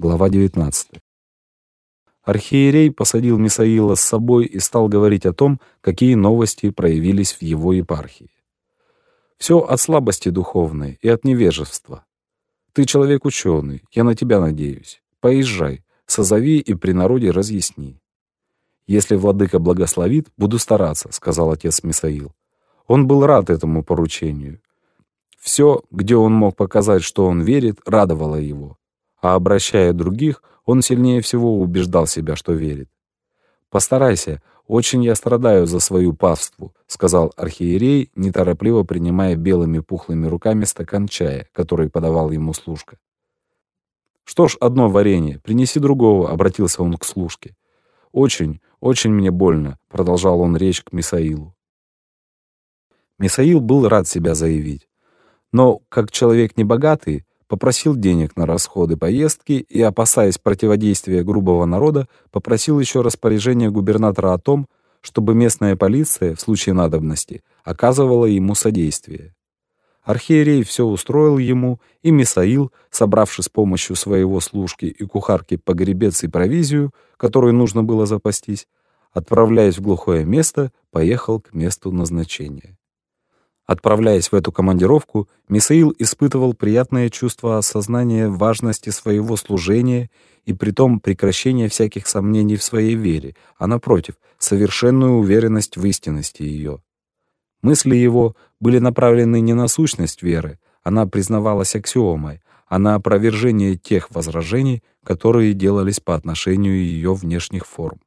Глава 19. Архиерей посадил Мисаила с собой и стал говорить о том, какие новости проявились в его епархии. Все от слабости духовной и от невежества. Ты человек ученый, я на тебя надеюсь. Поезжай, созови и при народе разъясни. Если владыка благословит, буду стараться, сказал отец Мисаил. Он был рад этому поручению. Все, где он мог показать, что он верит, радовало его. А обращая других, он сильнее всего убеждал себя, что верит. «Постарайся, очень я страдаю за свою паству», — сказал архиерей, неторопливо принимая белыми пухлыми руками стакан чая, который подавал ему служка. «Что ж, одно варенье, принеси другого», — обратился он к служке. «Очень, очень мне больно», — продолжал он речь к Мисаилу. Мисаил был рад себя заявить. Но, как человек небогатый, попросил денег на расходы поездки и, опасаясь противодействия грубого народа, попросил еще распоряжение губернатора о том, чтобы местная полиция в случае надобности оказывала ему содействие. Архиерей все устроил ему, и Мисаил, собравший с помощью своего служки и кухарки погребец и провизию, которую нужно было запастись, отправляясь в глухое место, поехал к месту назначения. Отправляясь в эту командировку, Мисаил испытывал приятное чувство осознания важности своего служения и притом прекращения всяких сомнений в своей вере, а напротив, совершенную уверенность в истинности ее. Мысли его были направлены не на сущность веры, она признавалась аксиомой, а на опровержение тех возражений, которые делались по отношению ее внешних форм.